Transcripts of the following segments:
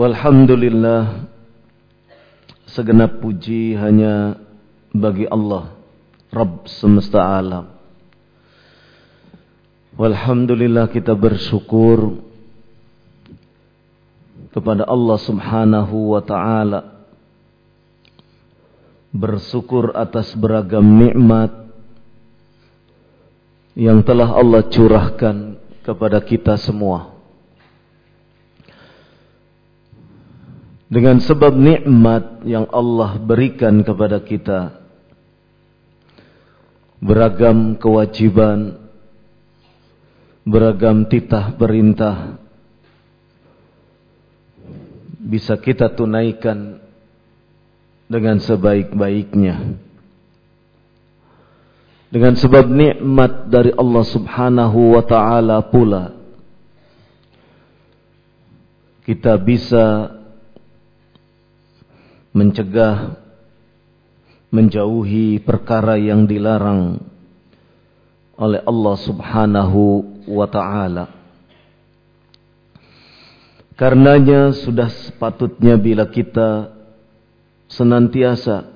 Walhamdulillah Segenap puji hanya bagi Allah Rabb semesta alam. Walhamdulillah kita bersyukur Kepada Allah subhanahu wa ta'ala. Bersyukur atas beragam nikmat Yang telah Allah curahkan kepada kita semua dengan sebab nikmat yang Allah berikan kepada kita. Beragam kewajiban beragam titah perintah bisa kita tunaikan dengan sebaik-baiknya. Dengan sebab nikmat dari Allah Subhanahu wa taala pula kita bisa mencegah menjauhi perkara yang dilarang oleh Allah Subhanahu wa taala. Karenanya sudah sepatutnya bila kita senantiasa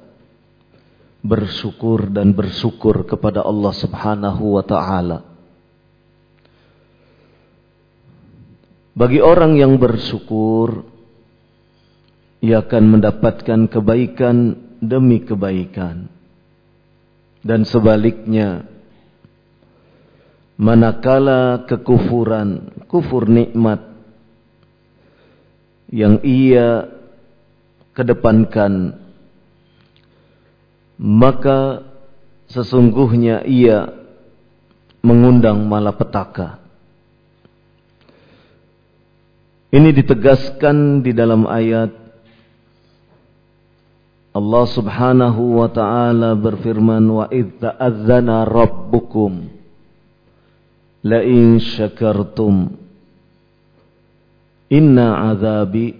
bersyukur dan bersyukur kepada Allah Subhanahu wa taala. Bagi orang yang bersyukur ia akan mendapatkan kebaikan demi kebaikan. Dan sebaliknya, manakala kekufuran, kufur nikmat yang ia kedepankan, maka sesungguhnya ia mengundang malapetaka. Ini ditegaskan di dalam ayat Allah Subhanahu wa taala berfirman wa id ta'adzana rabbukum la in syakartum inna azabi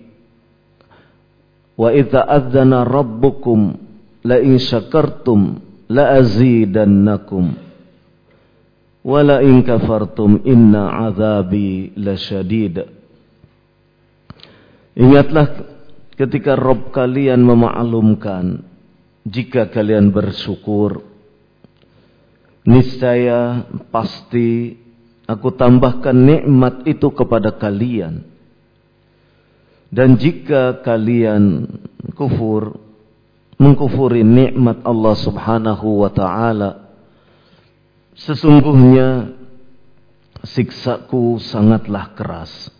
wa id ta'adzana rabbukum la in syakartum la azidannakum wa la in kafartum inna azabi lasyadid Ingatlah ketika Rob kalian memaklumkan jika kalian bersyukur, niscaya pasti aku tambahkan nikmat itu kepada kalian. Dan jika kalian kufur, mengkufuri nikmat Allah Subhanahu wa taala, sesungguhnya siksaku sangatlah keras.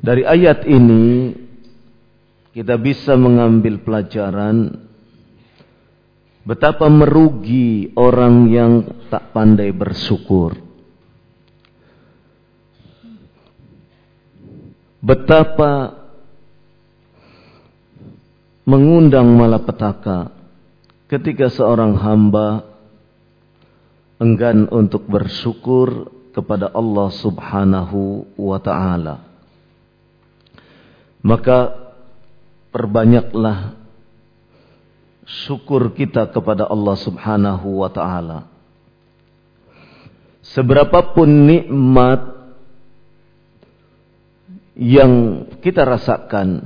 Dari ayat ini kita bisa mengambil pelajaran betapa merugi orang yang tak pandai bersyukur. Betapa mengundang malapetaka ketika seorang hamba enggan untuk bersyukur kepada Allah Subhanahu wa taala. Maka perbanyaklah syukur kita kepada Allah Subhanahu wa taala. Seberapapun nikmat yang kita rasakan,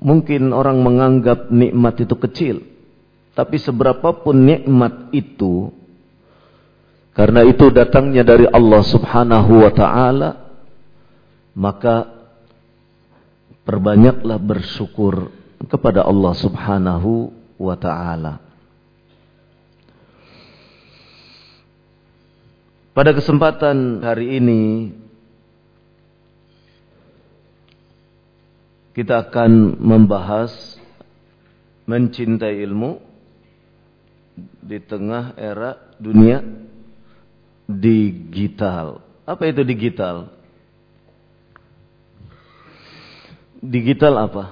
mungkin orang menganggap nikmat itu kecil, tapi seberapapun nikmat itu karena itu datangnya dari Allah Subhanahu wa taala, maka Perbanyaklah bersyukur kepada Allah Subhanahu wa taala. Pada kesempatan hari ini kita akan membahas mencintai ilmu di tengah era dunia digital. Apa itu digital? Digital apa?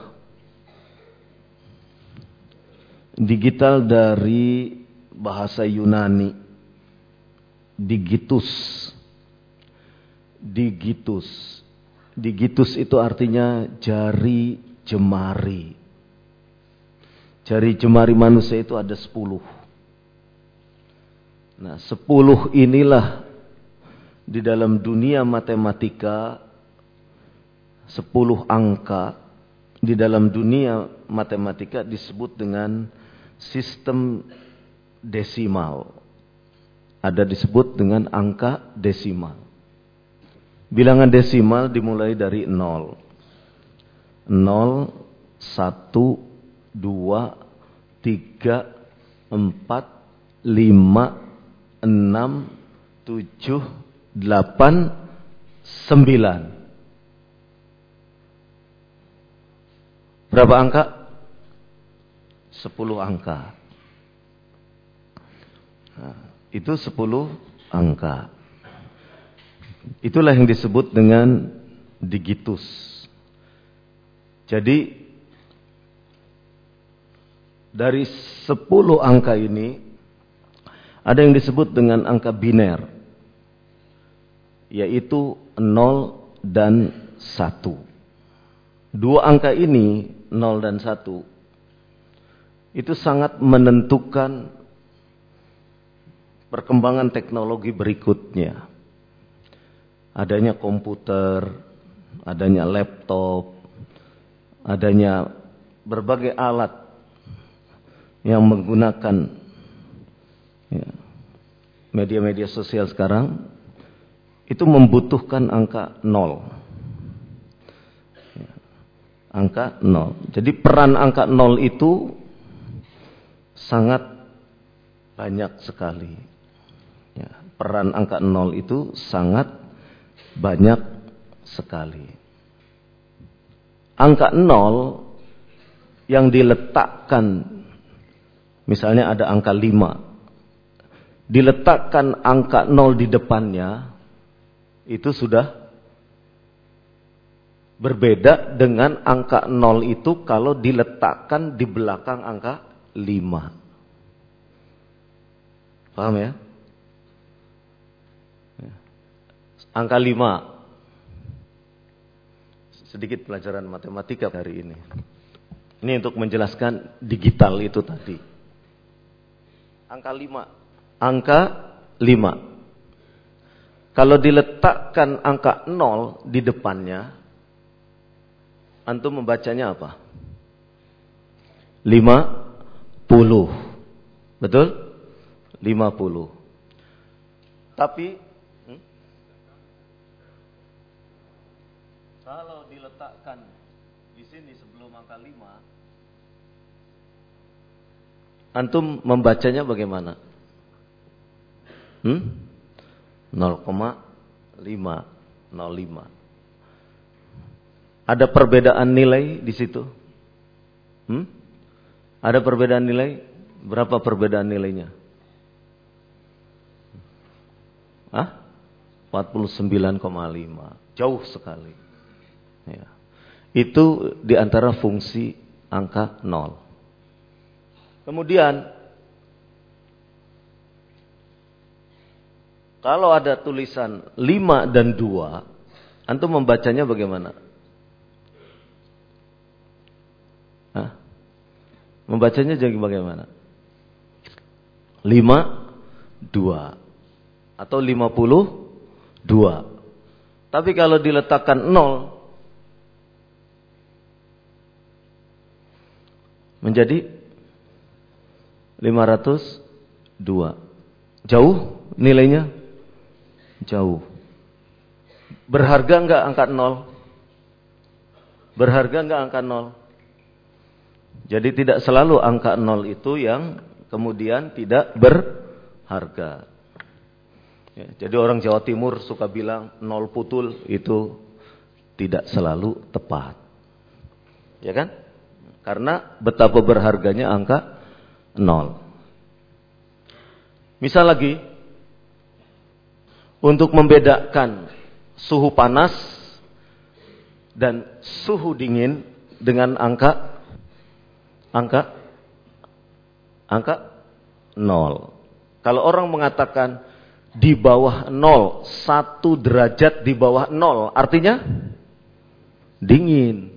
Digital dari bahasa Yunani. Digitus. Digitus. Digitus itu artinya jari jemari. Jari jemari manusia itu ada sepuluh. Nah, sepuluh inilah di dalam dunia matematika sepuluh angka di dalam dunia matematika disebut dengan sistem desimal. Ada disebut dengan angka desimal. Bilangan desimal dimulai dari 0. 0, 1, 2, 3, 4, 5, 6, 7, 8, 9. Berapa angka? Sepuluh angka. Nah, itu sepuluh angka. Itulah yang disebut dengan digitus. Jadi dari sepuluh angka ini ada yang disebut dengan angka biner yaitu 0 dan 1. Dua angka ini, 0 dan 1, itu sangat menentukan perkembangan teknologi berikutnya. Adanya komputer, adanya laptop, adanya berbagai alat yang menggunakan ya, media-media sosial sekarang itu membutuhkan angka nol angka 0. Jadi peran angka 0 itu sangat banyak sekali. Ya, peran angka 0 itu sangat banyak sekali. Angka 0 yang diletakkan, misalnya ada angka 5, diletakkan angka 0 di depannya, itu sudah Berbeda dengan angka 0 itu kalau diletakkan di belakang angka 5. Paham ya? Angka 5. Sedikit pelajaran matematika hari ini. Ini untuk menjelaskan digital itu tadi. Angka 5. Angka 5. Kalau diletakkan angka 0 di depannya, Antum membacanya apa? Betul? 50. Tapi hmm? kalau diletakkan di sini sebelum angka 5 antum membacanya bagaimana? Hmm? 0,505. Ada perbedaan nilai di situ? Hmm? Ada perbedaan nilai? Berapa perbedaan nilainya? Hah? 49,5. Jauh sekali. Ya. Itu di antara fungsi angka 0. Kemudian kalau ada tulisan 5 dan 2, antum membacanya bagaimana? Hah? Membacanya jadi bagaimana? 5 2 atau 52. Tapi kalau diletakkan 0 menjadi 502. Jauh nilainya? Jauh. Berharga enggak angka 0? Berharga enggak angka 0? Jadi tidak selalu angka 0 itu yang kemudian tidak berharga. Ya, jadi orang Jawa Timur suka bilang nol putul itu tidak selalu tepat. Ya kan? Karena betapa berharganya angka nol. Misal lagi, untuk membedakan suhu panas dan suhu dingin dengan angka angka angka nol. Kalau orang mengatakan di bawah nol, satu derajat di bawah nol, artinya dingin.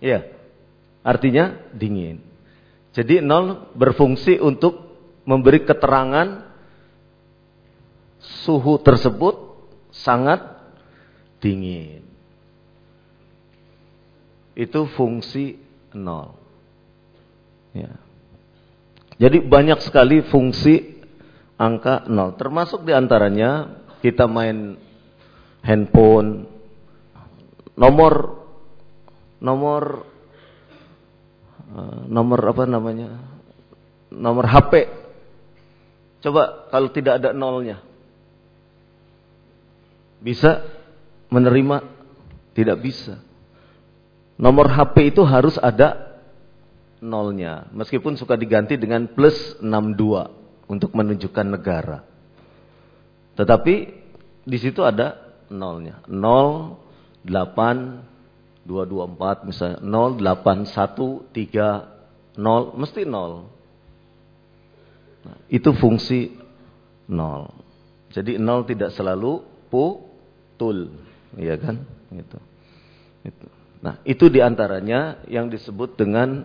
Ya, artinya dingin. Jadi nol berfungsi untuk memberi keterangan suhu tersebut sangat dingin. Itu fungsi nol. Ya. Jadi banyak sekali fungsi angka nol. Termasuk di antaranya kita main handphone, nomor nomor eh, nomor apa namanya nomor HP. Coba kalau tidak ada nolnya, bisa menerima? Tidak bisa. Nomor HP itu harus ada nolnya. Meskipun suka diganti dengan plus 62 untuk menunjukkan negara. Tetapi di situ ada nolnya. 0, 8, 224 misalnya. 0, 8, 1, 3, 0. Mesti 0. Nah, itu fungsi 0. Jadi 0 tidak selalu putul. Iya kan? Gitu. Itu. Nah, itu di antaranya yang disebut dengan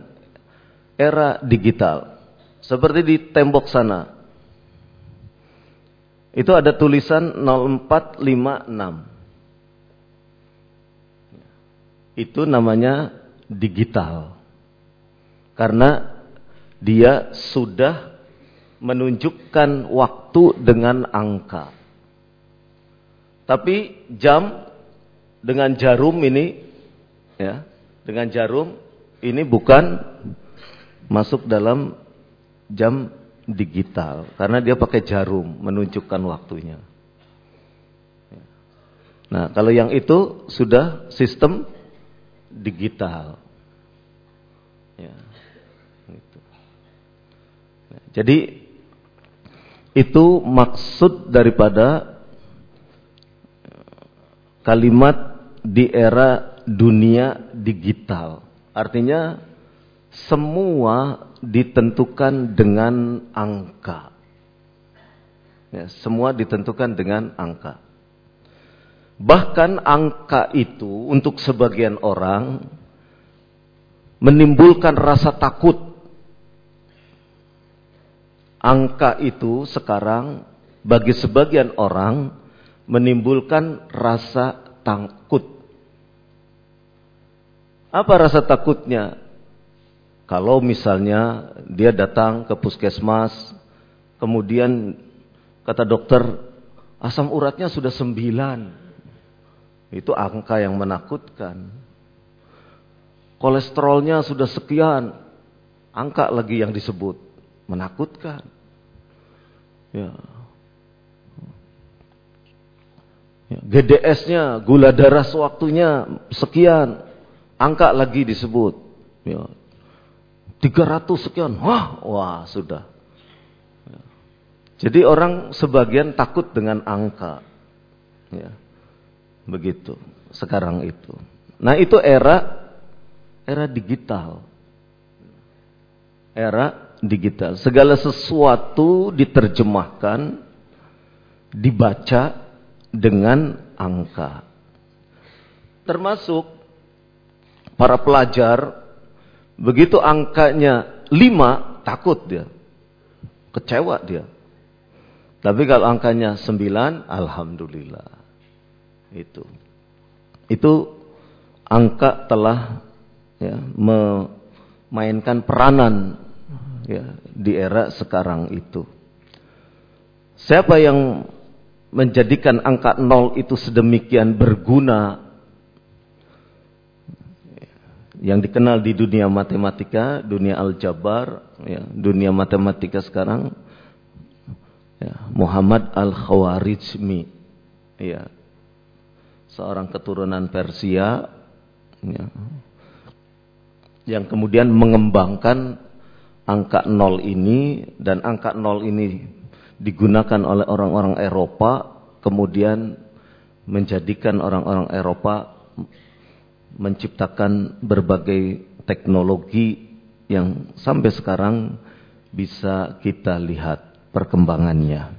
era digital. Seperti di tembok sana. Itu ada tulisan 0456. Itu namanya digital. Karena dia sudah menunjukkan waktu dengan angka. Tapi jam dengan jarum ini ya dengan jarum ini bukan masuk dalam jam digital karena dia pakai jarum menunjukkan waktunya. Nah, kalau yang itu sudah sistem digital. Ya, gitu. Jadi itu maksud daripada kalimat di era dunia digital. Artinya semua ditentukan dengan angka. Ya, semua ditentukan dengan angka. Bahkan angka itu untuk sebagian orang menimbulkan rasa takut. Angka itu sekarang bagi sebagian orang menimbulkan rasa takut. Apa rasa takutnya? Kalau misalnya dia datang ke puskesmas, kemudian kata dokter, asam uratnya sudah sembilan. Itu angka yang menakutkan. Kolesterolnya sudah sekian, angka lagi yang disebut. Menakutkan. Ya. ya GDS-nya, gula darah sewaktunya sekian, angka lagi disebut. Ya. 300 sekian, wah, wah sudah. Ya. Jadi orang sebagian takut dengan angka. Ya. Begitu sekarang itu. Nah itu era era digital. Era digital. Segala sesuatu diterjemahkan, dibaca dengan angka. Termasuk para pelajar, begitu angkanya lima, takut dia. Kecewa dia. Tapi kalau angkanya sembilan, Alhamdulillah. Itu. Itu angka telah ya, memainkan peranan ya, di era sekarang itu. Siapa yang menjadikan angka nol itu sedemikian berguna yang dikenal di dunia matematika, dunia aljabar, ya, dunia matematika sekarang, ya, Muhammad al-Khawarizmi, ya, seorang keturunan Persia, ya, yang kemudian mengembangkan angka nol ini dan angka nol ini digunakan oleh orang-orang Eropa kemudian menjadikan orang-orang Eropa menciptakan berbagai teknologi yang sampai sekarang bisa kita lihat perkembangannya.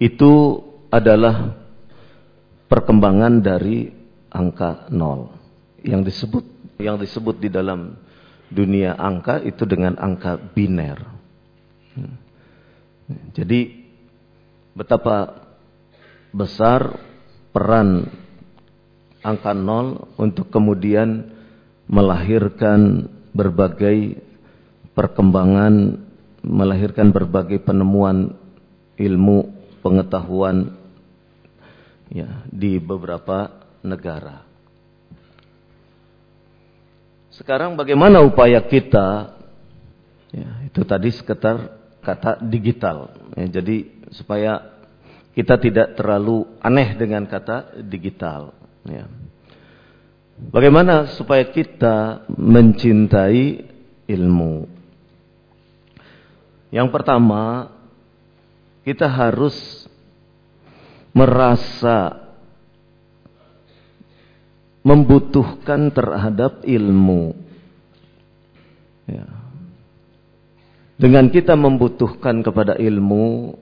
Itu adalah perkembangan dari angka nol yang disebut yang disebut di dalam dunia angka itu dengan angka biner. Jadi betapa besar peran angka nol untuk kemudian melahirkan berbagai perkembangan, melahirkan berbagai penemuan ilmu pengetahuan ya di beberapa negara. Sekarang bagaimana upaya kita? Ya, itu tadi sekitar kata digital. Ya, jadi supaya kita tidak terlalu aneh dengan kata digital. Ya. Bagaimana supaya kita mencintai ilmu? Yang pertama, kita harus merasa membutuhkan terhadap ilmu. Ya. Dengan kita membutuhkan kepada ilmu,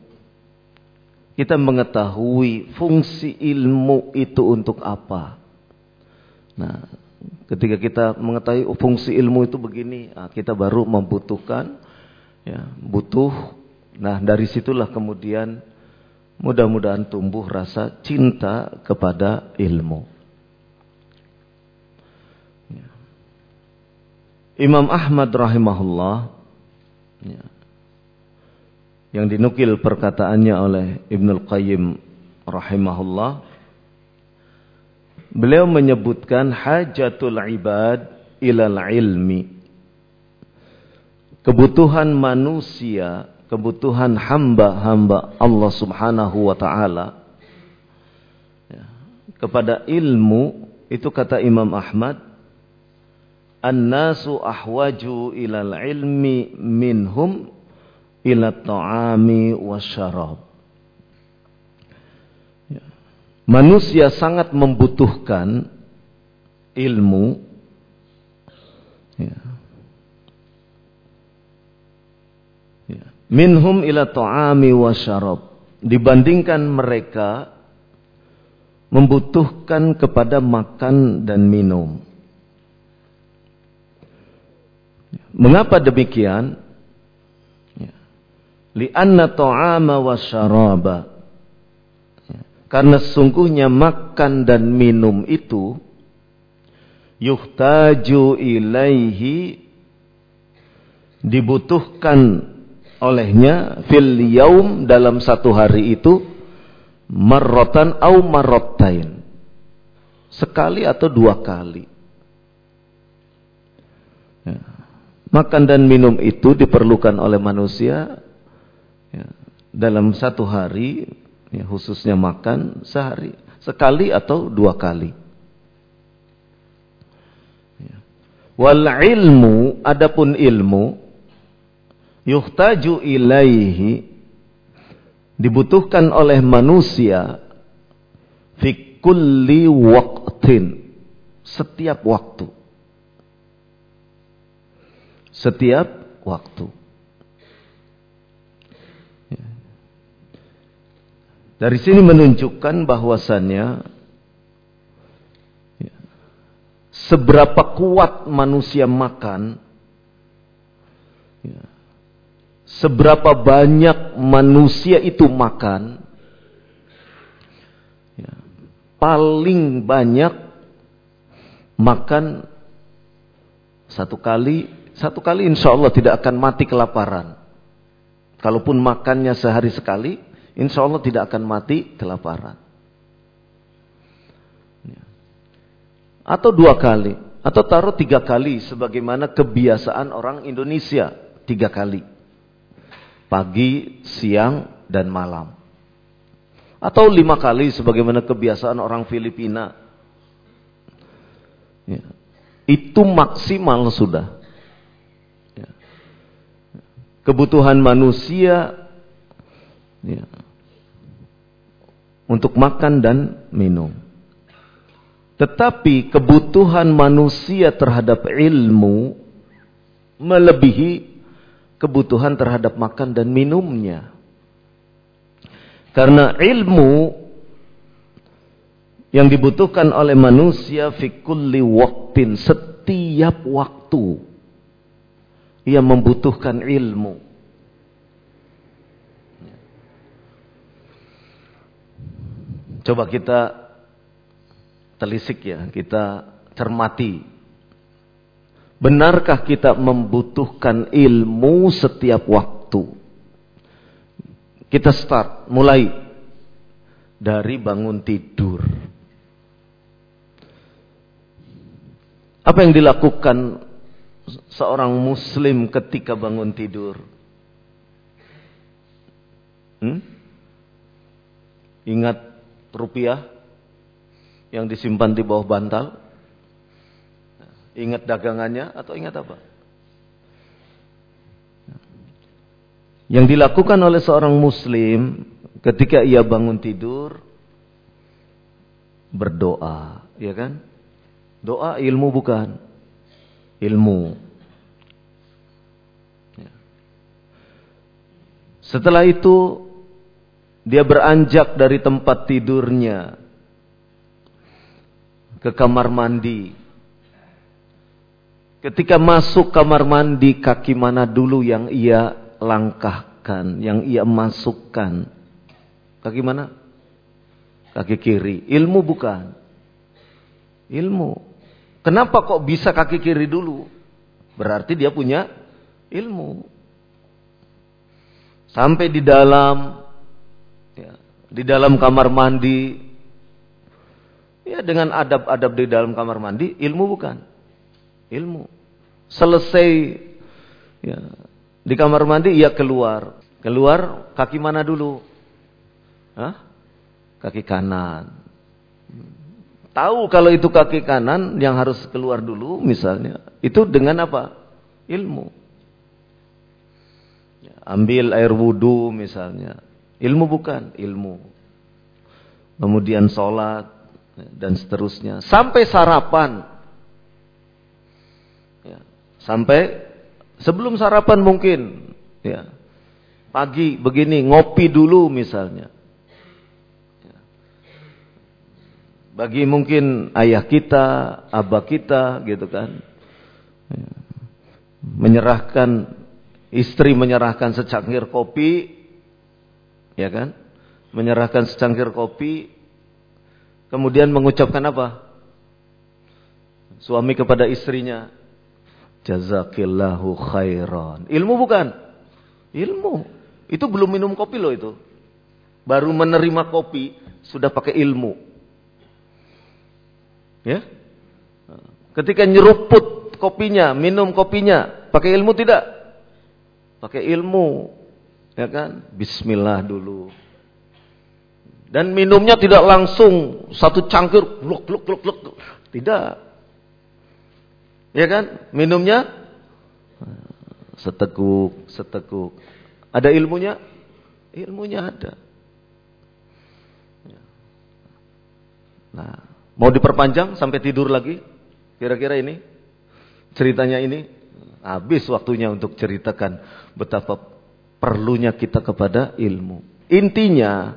kita mengetahui fungsi ilmu itu untuk apa. Nah, ketika kita mengetahui fungsi ilmu itu begini, nah, kita baru membutuhkan, ya, butuh. Nah, dari situlah kemudian mudah-mudahan tumbuh rasa cinta kepada ilmu. Imam Ahmad rahimahullah ya, yang dinukil perkataannya oleh Ibnul Qayyim rahimahullah. Beliau menyebutkan hajatul ibad ilal ilmi. Kebutuhan manusia kebutuhan hamba-hamba Allah Subhanahu wa taala. Ya, kepada ilmu itu kata Imam Ahmad An-nasu ahwaju ilal ilmi minhum ila ta'ami wasyarab. Ya. Manusia sangat membutuhkan ilmu ya. Ya. minhum ila ta'ami wasyarab. Dibandingkan mereka membutuhkan kepada makan dan minum. Mengapa demikian? Lianna ta'ama wa syaraba. Ya. Karena sungguhnya makan dan minum itu yuhtaju ilaihi dibutuhkan olehnya fil yaum dalam satu hari itu marrotan au marrotain sekali atau dua kali ya. makan dan minum itu diperlukan oleh manusia dalam satu hari ya, khususnya makan sehari sekali atau dua kali. Ya. wal ilmu adapun ilmu yuhtaju ilaihi dibutuhkan oleh manusia fi kulli setiap waktu. Setiap waktu dari sini menunjukkan bahwasannya seberapa kuat manusia makan seberapa banyak manusia itu makan, paling banyak makan satu kali, satu kali insya Allah tidak akan mati kelaparan. Kalaupun makannya sehari sekali, insya Allah tidak akan mati kelaparan. Ya. Atau dua kali, atau taruh tiga kali, sebagaimana kebiasaan orang Indonesia, tiga kali pagi, siang, dan malam. Atau lima kali sebagaimana kebiasaan orang Filipina. Ya. Itu maksimal sudah. Ya. Kebutuhan manusia ya, untuk makan dan minum. Tetapi kebutuhan manusia terhadap ilmu melebihi kebutuhan terhadap makan dan minumnya. Karena ilmu yang dibutuhkan oleh manusia fi kulli waqtin setiap waktu ia membutuhkan ilmu. Coba kita telisik ya, kita cermati Benarkah kita membutuhkan ilmu setiap waktu? Kita start, mulai dari bangun tidur. Apa yang dilakukan seorang muslim ketika bangun tidur? Hmm? Ingat rupiah yang disimpan di bawah bantal? Ingat dagangannya atau ingat apa? Yang dilakukan oleh seorang muslim ketika ia bangun tidur berdoa, ya kan? Doa ilmu bukan? Ilmu. Ya. Setelah itu dia beranjak dari tempat tidurnya ke kamar mandi Ketika masuk kamar mandi, kaki mana dulu yang ia langkahkan, yang ia masukkan? Kaki mana? Kaki kiri. Ilmu bukan? Ilmu. Kenapa kok bisa kaki kiri dulu? Berarti dia punya ilmu. Sampai di dalam di dalam kamar mandi ya dengan adab-adab di dalam kamar mandi ilmu bukan? ilmu. Selesai ya, di kamar mandi ia keluar. Keluar kaki mana dulu? Hah? Kaki kanan. Tahu kalau itu kaki kanan yang harus keluar dulu misalnya. Itu dengan apa? Ilmu. Ya, ambil air wudhu misalnya. Ilmu bukan? Ilmu. Kemudian sholat dan seterusnya. Sampai sarapan. Sampai sebelum sarapan mungkin, ya. Pagi begini ngopi dulu misalnya. Ya. Bagi mungkin ayah kita, abah kita gitu kan. Ya. Menyerahkan istri menyerahkan secangkir kopi ya kan? Menyerahkan secangkir kopi kemudian mengucapkan apa? Suami kepada istrinya, jazakillahu khairan. Ilmu bukan? Ilmu. Itu belum minum kopi loh itu. Baru menerima kopi, sudah pakai ilmu. Ya? Ketika nyeruput kopinya, minum kopinya, pakai ilmu tidak? Pakai ilmu. Ya kan? Bismillah dulu. Dan minumnya tidak langsung satu cangkir gluk gluk gluk gluk. Tidak. Ya kan? Minumnya seteguk, seteguk. Ada ilmunya? Ilmunya ada. Nah, mau diperpanjang sampai tidur lagi? Kira-kira ini ceritanya ini habis waktunya untuk ceritakan betapa perlunya kita kepada ilmu. Intinya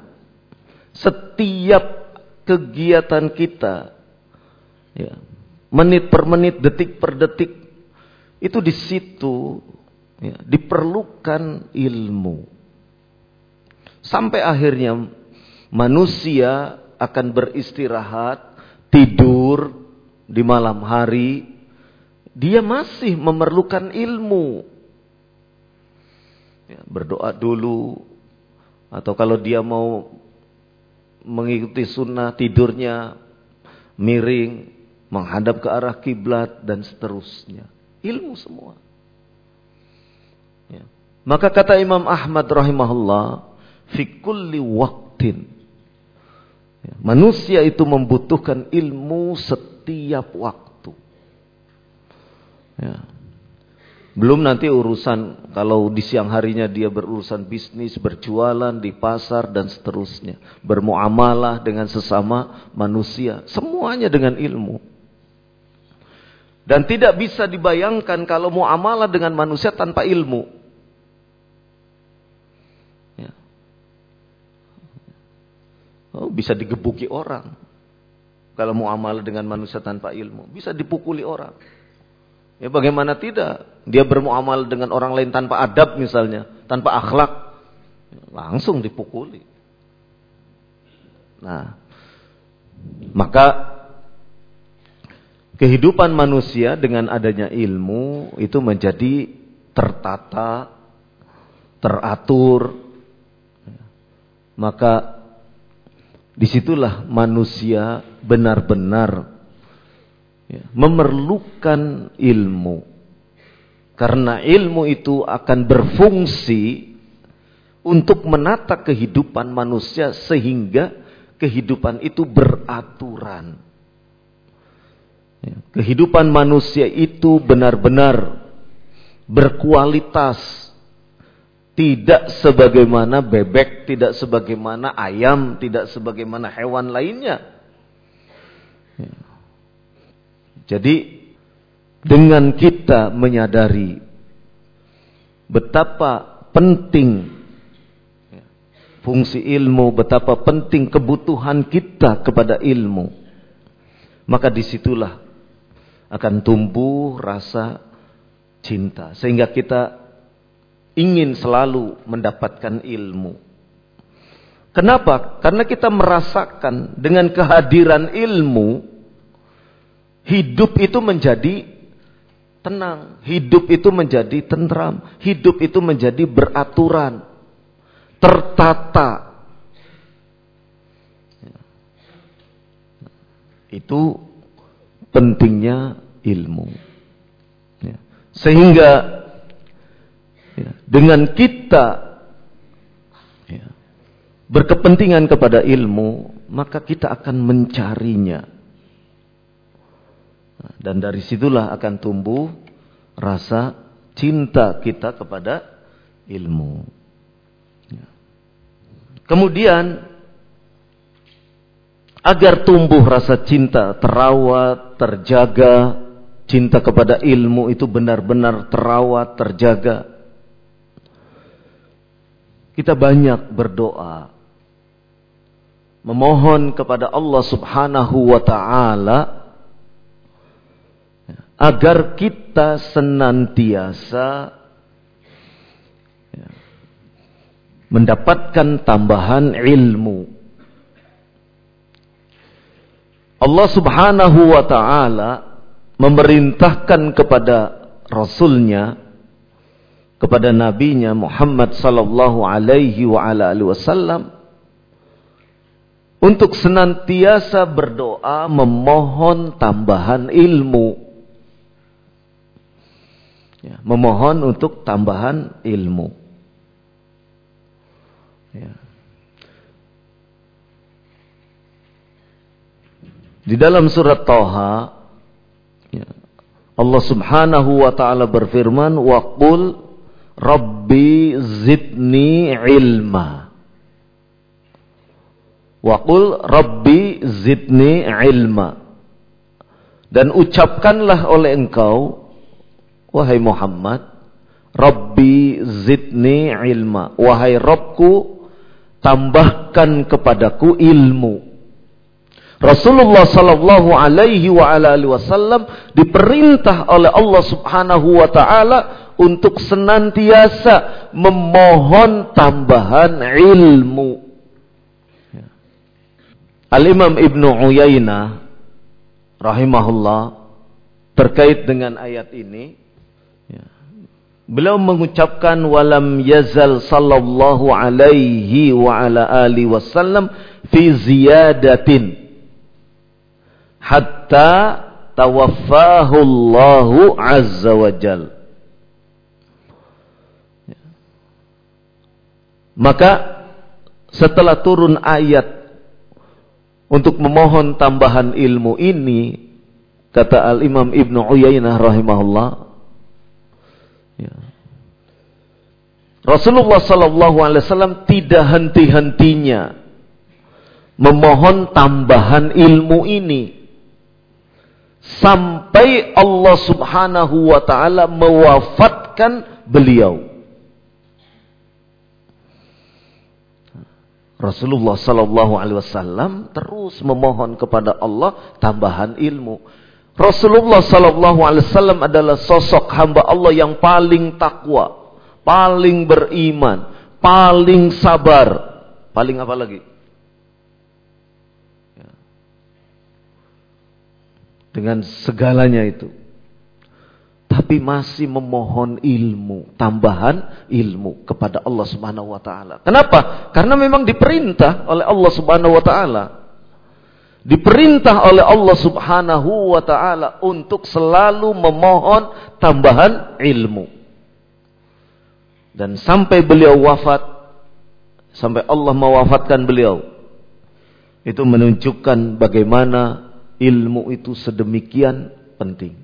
setiap kegiatan kita ya, menit per menit, detik per detik itu di situ ya, diperlukan ilmu. Sampai akhirnya manusia akan beristirahat, tidur, di malam hari, dia masih memerlukan ilmu. Ya, berdoa dulu, atau kalau dia mau mengikuti sunnah tidurnya miring, menghadap ke arah kiblat dan seterusnya. Ilmu semua. Ya. Maka kata Imam Ahmad rahimahullah, fi kulli waktin. Ya, manusia itu membutuhkan ilmu setiap setiap waktu. Ya. Belum nanti urusan kalau di siang harinya dia berurusan bisnis, berjualan di pasar dan seterusnya. Bermuamalah dengan sesama manusia. Semuanya dengan ilmu. Dan tidak bisa dibayangkan kalau muamalah dengan manusia tanpa ilmu. Ya. Oh, bisa digebuki orang. Kalau muamalah dengan manusia tanpa ilmu, bisa dipukuli orang. Ya bagaimana tidak? Dia bermuamalah dengan orang lain tanpa adab misalnya, tanpa akhlak, langsung dipukuli. Nah, maka kehidupan manusia dengan adanya ilmu itu menjadi tertata, teratur. Maka Di situlah manusia benar-benar ya, memerlukan ilmu. Karena ilmu itu akan berfungsi untuk menata kehidupan manusia sehingga kehidupan itu beraturan. Ya, kehidupan manusia itu benar-benar berkualitas tidak sebagaimana bebek, tidak sebagaimana ayam, tidak sebagaimana hewan lainnya. Ya. Jadi dengan kita menyadari betapa penting fungsi ilmu, betapa penting kebutuhan kita kepada ilmu, maka di situlah akan tumbuh rasa cinta. Sehingga kita ingin selalu mendapatkan ilmu. Kenapa? Karena kita merasakan dengan kehadiran ilmu, hidup itu menjadi tenang, hidup itu menjadi tentram, hidup itu menjadi beraturan, tertata. Itu pentingnya ilmu. Ya. Sehingga Ya, dengan kita ya, berkepentingan kepada ilmu, maka kita akan mencarinya. Dan dari situlah akan tumbuh rasa cinta kita kepada ilmu. Ya. Kemudian agar tumbuh rasa cinta terawat, terjaga, cinta kepada ilmu itu benar-benar terawat, terjaga kita banyak berdoa. Memohon kepada Allah subhanahu wa ta'ala. Agar kita senantiasa mendapatkan tambahan ilmu. Allah subhanahu wa ta'ala memerintahkan kepada rasulnya kepada nabinya Muhammad sallallahu alaihi wa ala wasallam untuk senantiasa berdoa memohon tambahan ilmu. Ya, memohon untuk tambahan ilmu. Ya. Di dalam surat Toha, ya, Allah subhanahu wa ta'ala berfirman, "Wakul Rabbi zidni ilma. Wakul Rabbi zidni ilma. Dan ucapkanlah oleh engkau, wahai Muhammad, Rabbi zidni ilma. Wahai Rabbku, tambahkan kepadaku ilmu. Rasulullah sallallahu alaihi wa alihi wasallam diperintah oleh Allah Subhanahu wa taala untuk senantiasa memohon tambahan ilmu. Al-Imam Ibnu Uyainah rahimahullah terkait dengan ayat ini beliau mengucapkan walam yazal sallallahu alaihi wa ala ali wasallam fi ziyadatin hatta tawaffahu Allahu azza wa jalla Maka setelah turun ayat untuk memohon tambahan ilmu ini, kata Al-Imam Ibnu Uyainah rahimahullah, ya. Rasulullah sallallahu alaihi wasallam tidak henti-hentinya memohon tambahan ilmu ini sampai Allah Subhanahu wa taala mewafatkan beliau. Rasulullah Sallallahu Alaihi Wasallam terus memohon kepada Allah tambahan ilmu. Rasulullah Sallallahu Alaihi Wasallam adalah sosok hamba Allah yang paling takwa, paling beriman, paling sabar, paling apa lagi? Ya. Dengan segalanya itu tapi masih memohon ilmu, tambahan ilmu kepada Allah Subhanahu wa taala. Kenapa? Karena memang diperintah oleh Allah Subhanahu wa taala. Diperintah oleh Allah Subhanahu wa taala untuk selalu memohon tambahan ilmu. Dan sampai beliau wafat, sampai Allah mewafatkan beliau, itu menunjukkan bagaimana ilmu itu sedemikian penting.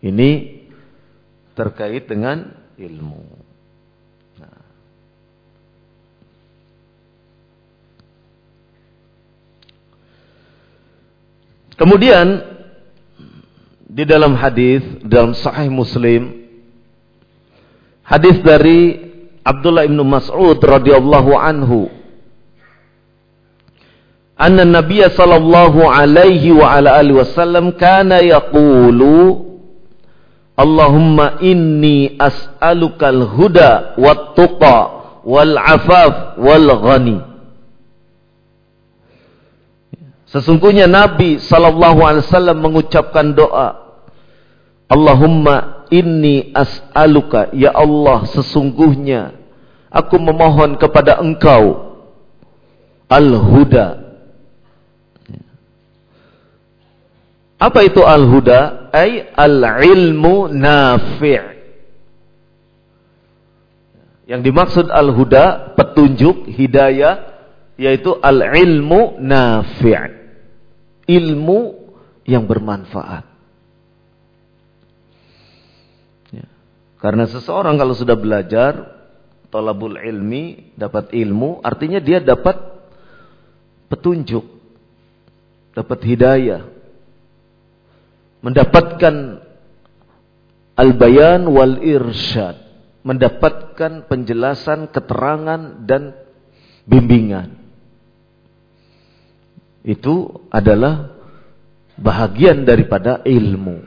Ini terkait dengan ilmu. Kemudian di dalam hadis dalam Sahih Muslim hadis dari Abdullah bin Mas'ud radhiyallahu anhu anna Nabiy sallallahu alaihi wa ala alihi wasallam kana yaqulu Allahumma inni as'alukal huda wat tuqa wal afaf wal ghani. Sesungguhnya Nabi sallallahu alaihi wasallam mengucapkan doa Allahumma inni as'aluka ya Allah sesungguhnya aku memohon kepada Engkau al-huda Apa itu al-huda? Ay al-ilmu nafi'. Yang dimaksud al-huda, petunjuk, hidayah, yaitu al-ilmu nafi'. Ilmu yang bermanfaat. Ya. Karena seseorang kalau sudah belajar, tolabul ilmi, dapat ilmu, artinya dia dapat petunjuk, dapat hidayah, mendapatkan al-bayan wal irsyad, mendapatkan penjelasan, keterangan dan bimbingan. Itu adalah bahagian daripada ilmu.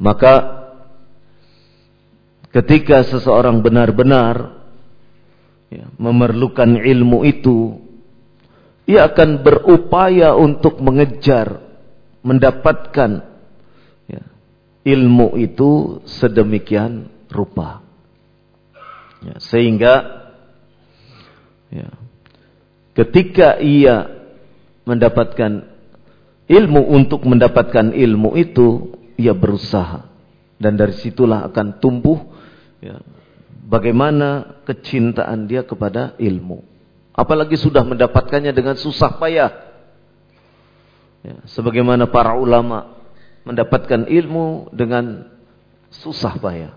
Maka ketika seseorang benar-benar ya, memerlukan ilmu itu ia akan berupaya untuk mengejar, mendapatkan ya, ilmu itu sedemikian rupa. Ya, sehingga ya, ketika ia mendapatkan ilmu untuk mendapatkan ilmu itu, ia berusaha. Dan dari situlah akan tumbuh ya, bagaimana kecintaan dia kepada ilmu. Apalagi sudah mendapatkannya dengan susah payah. Ya, sebagaimana para ulama mendapatkan ilmu dengan susah payah.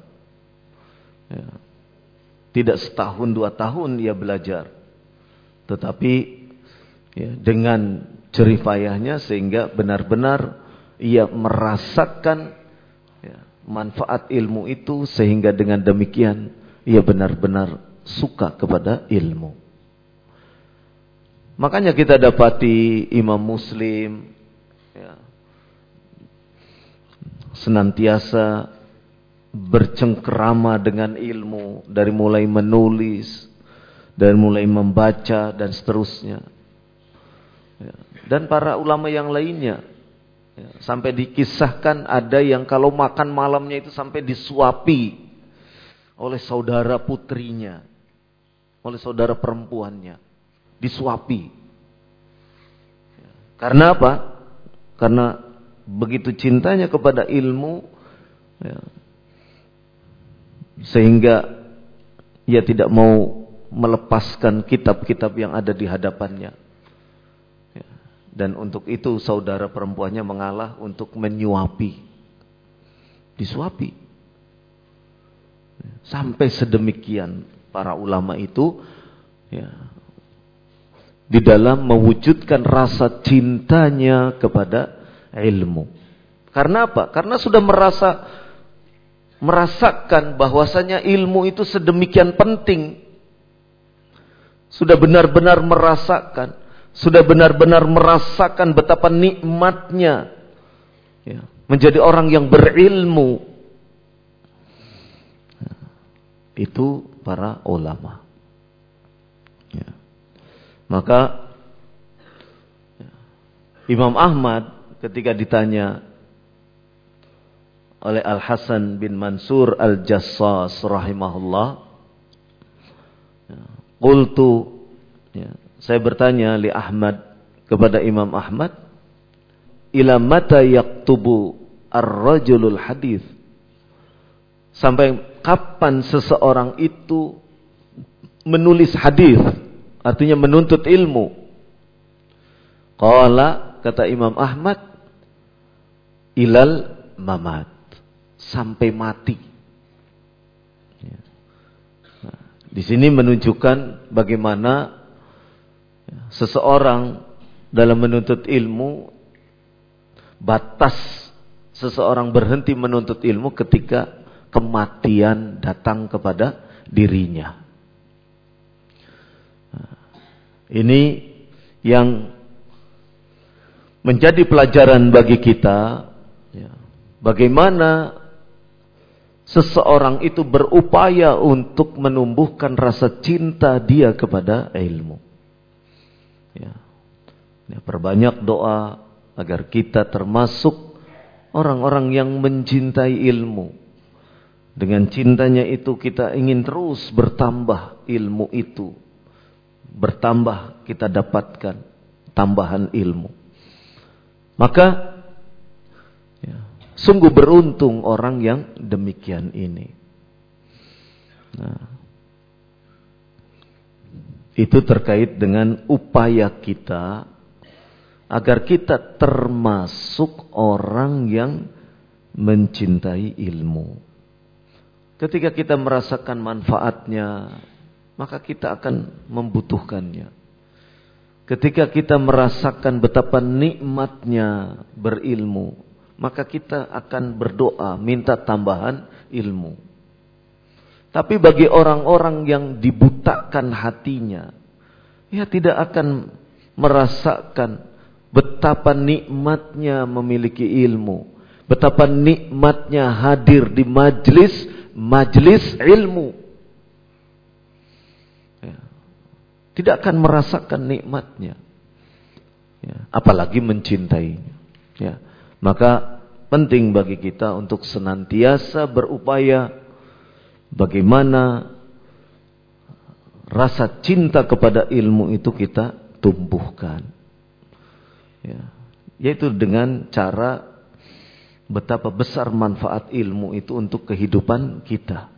Ya, tidak setahun dua tahun ia belajar. Tetapi ya, dengan jeripayahnya sehingga benar-benar ia merasakan ya, manfaat ilmu itu sehingga dengan demikian ia benar-benar suka kepada ilmu. Makanya kita dapati Imam Muslim ya, senantiasa bercengkerama dengan ilmu dari mulai menulis, dari mulai membaca dan seterusnya. Ya, dan para ulama yang lainnya ya, sampai dikisahkan ada yang kalau makan malamnya itu sampai disuapi oleh saudara putrinya, oleh saudara perempuannya disuapi. Karena apa? Karena begitu cintanya kepada ilmu, ya, sehingga ia tidak mau melepaskan kitab-kitab yang ada di hadapannya. Ya, dan untuk itu saudara perempuannya mengalah untuk menyuapi. Disuapi. Sampai sedemikian para ulama itu ya, di dalam mewujudkan rasa cintanya kepada ilmu. Karena apa? Karena sudah merasa merasakan bahwasanya ilmu itu sedemikian penting. Sudah benar-benar merasakan, sudah benar-benar merasakan betapa nikmatnya ya, menjadi orang yang berilmu. Itu para ulama. Maka Imam Ahmad ketika ditanya oleh Al Hasan bin Mansur Al Jassas rahimahullah qultu. Ya, saya bertanya li Ahmad kepada Imam Ahmad ila mata yaktubu ar-rajulul hadis? Sampai kapan seseorang itu menulis hadis? Artinya menuntut ilmu. Qala kata Imam Ahmad ilal mamat. Sampai mati. Ya. Nah, di sini menunjukkan bagaimana seseorang dalam menuntut ilmu batas seseorang berhenti menuntut ilmu ketika kematian datang kepada dirinya. Ini yang menjadi pelajaran bagi kita. Ya, bagaimana seseorang itu berupaya untuk menumbuhkan rasa cinta dia kepada ilmu. Ya. Ya, perbanyak doa agar kita termasuk orang-orang yang mencintai ilmu. Dengan cintanya itu kita ingin terus bertambah ilmu itu bertambah kita dapatkan tambahan ilmu. Maka ya, sungguh beruntung orang yang demikian ini. Nah, itu terkait dengan upaya kita agar kita termasuk orang yang mencintai ilmu. Ketika kita merasakan manfaatnya, maka kita akan membutuhkannya. Ketika kita merasakan betapa nikmatnya berilmu, maka kita akan berdoa minta tambahan ilmu. Tapi bagi orang-orang yang dibutakan hatinya, ya tidak akan merasakan betapa nikmatnya memiliki ilmu, betapa nikmatnya hadir di majlis majlis ilmu. tidak akan merasakan nikmatnya. Ya, apalagi mencintainya. Ya. Maka penting bagi kita untuk senantiasa berupaya bagaimana rasa cinta kepada ilmu itu kita tumbuhkan. Ya. Yaitu dengan cara betapa besar manfaat ilmu itu untuk kehidupan kita.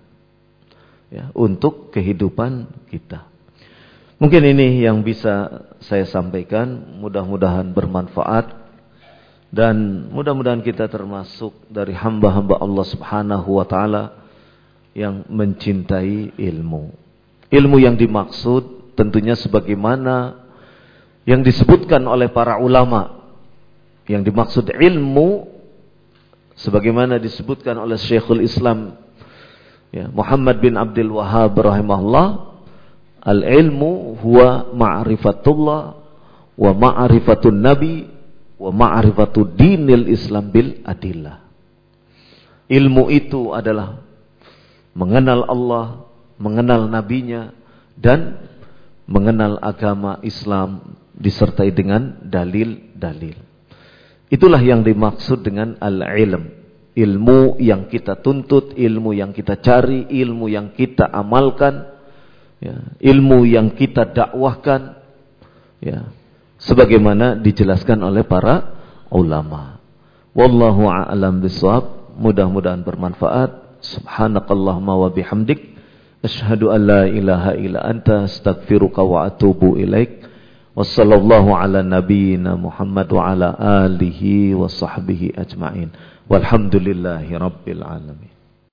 Ya, untuk kehidupan kita. Mungkin ini yang bisa saya sampaikan, mudah-mudahan bermanfaat dan mudah-mudahan kita termasuk dari hamba-hamba Allah Subhanahu wa taala yang mencintai ilmu. Ilmu yang dimaksud tentunya sebagaimana yang disebutkan oleh para ulama. Yang dimaksud ilmu sebagaimana disebutkan oleh Syekhul Islam ya, Muhammad bin Abdul Wahhab rahimahullah al-ilmu huwa ma'rifatullah wa ma'rifatun nabi wa ma'rifatu dinil Islam bil adillah. Ilmu itu adalah mengenal Allah, mengenal nabinya dan mengenal agama Islam disertai dengan dalil-dalil. Itulah yang dimaksud dengan al-ilm. Ilmu yang kita tuntut, ilmu yang kita cari, ilmu yang kita amalkan, ya, ilmu yang kita dakwahkan, ya, sebagaimana dijelaskan oleh para ulama. Wallahu a'lam bishawab. Mudah-mudahan bermanfaat. Subhanakallahumma wa bihamdik asyhadu an la ilaha illa anta astaghfiruka wa atubu ilaik. Wassallallahu ala nabiyyina Muhammad wa ala alihi wa sahbihi ajmain. Walhamdulillahi rabbil alamin.